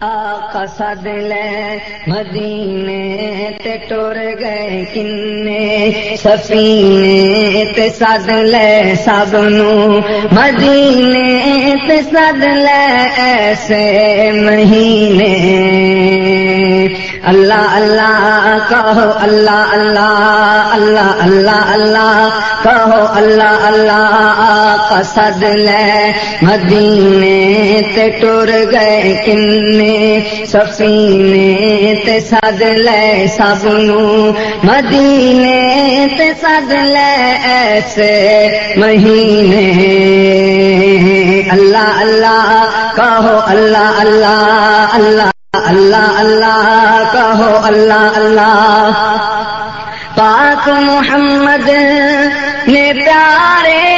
آقا سد لے مدینے تے ٹور گئے کنے؟ سفینے تے سد لے سب نو مدینے تے سد لے ایسے مہینے۔ اللہ اللہ کہو اللہ اللہ اللہ اللہ اللہ کہو اللہ اللہ آقا سد لے مدینے تے ٹور گئے کنے سفینے تے سد لے سب نو مدینے تے سد لے ایسے مہینے اللہ اللہ کہو اللہ اللہ اللہ اللہ اللہ کہو اللہ اللہ۔ پاک محمد نے پیارے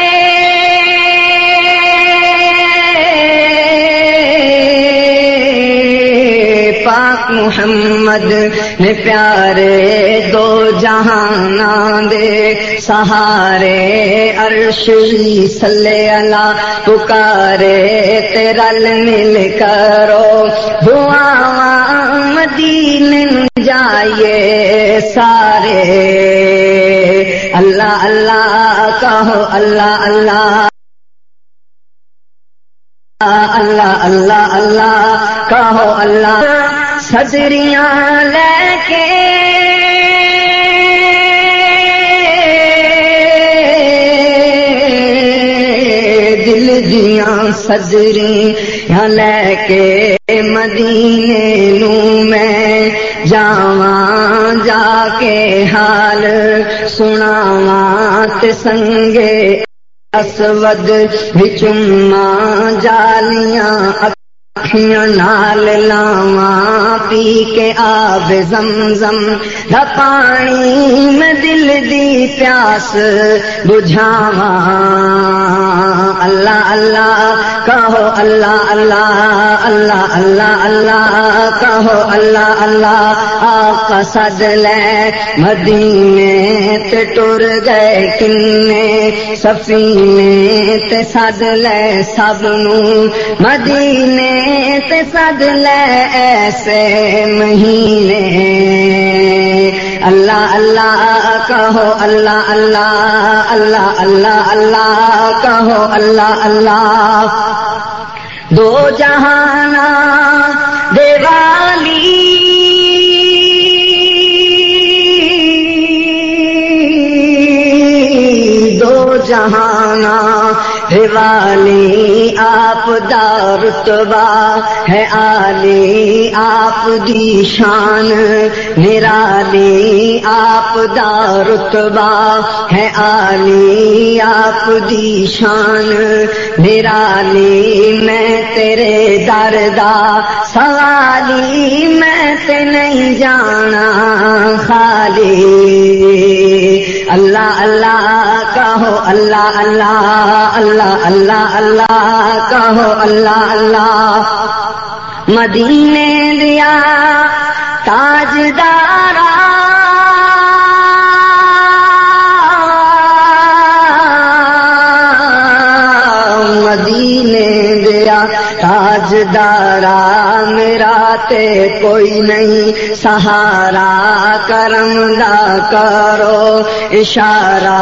محمد نے پیارے دو جہان دے سہارے عرشی صلی اللہ پکارے تیرل مل کرو دعا مدین جائیے سارے اللہ اللہ کہو اللہ اللہ اللہ اللہ اللہ کہو اللہ سجریاں لے کے دل دیاں سجری لے کے مدینے نو میں جاواں جا کے حال سناواں تے سنگے اسود بچما جالیاں اکھیاں نال لاواں، پی کے آب زمزم، دا پانی میں دل دی پیاس بجھاواں۔ اللہ اللہ، کہو اللہ اللہ اللہ اللہ اللہ، کہو اللہ اللہ آقا سد لے۔ مدینے تے ٹر گئے کنے سفینے تے سد لے سب نو مدینے تے سد لے، ایسے مہینے۔ اللہ اللہ کہو، اللہ اللہ اللہ اللہ اللہ کہو، اللہ اللہ۔ دو جہانا دیوالی۔ دو جہانا دیوالی آپ دارتبا ہے آلی آپ دی شان نرالی آپ دارتبا ہے آلی آپ دی شان نرالی میں تیرے دردا سوالی میں تے نہیں جانا خالی اللہ اللہ کہو اللہ اللہ اللہ اللہ اللہ کہو اللہ اللہ مدینے دیا تاجدار تاجدارا میرا تے کوئی نہیں، سہارا کرم دا کرو، اشارہ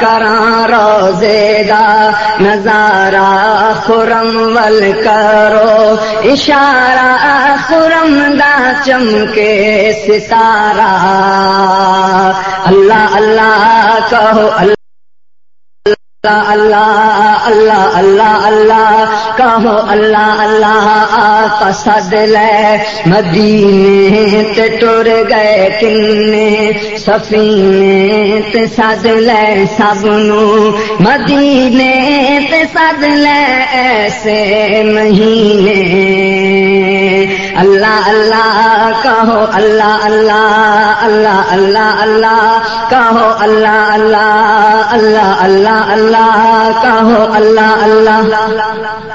کرا روزے دا نظارہ خرم ول کرو۔ اشارہ خرم دا چمکے ستارہ۔ اللہ اللہ کہو، اللہ اللہ اللہ اللہ اللہ کہو اللہ اللہ آپ سد لے مدینے تے ٹر گئے کنے، سفینے تے سد لے سب نو مدینے تے سد لے ایسے مہینے۔ اللہ اللہ کہو اللہ اللہ اللہ اللہ اللہ کہو اللہ اللہ اللہ اللہ اللہ کہو اللہ اللہ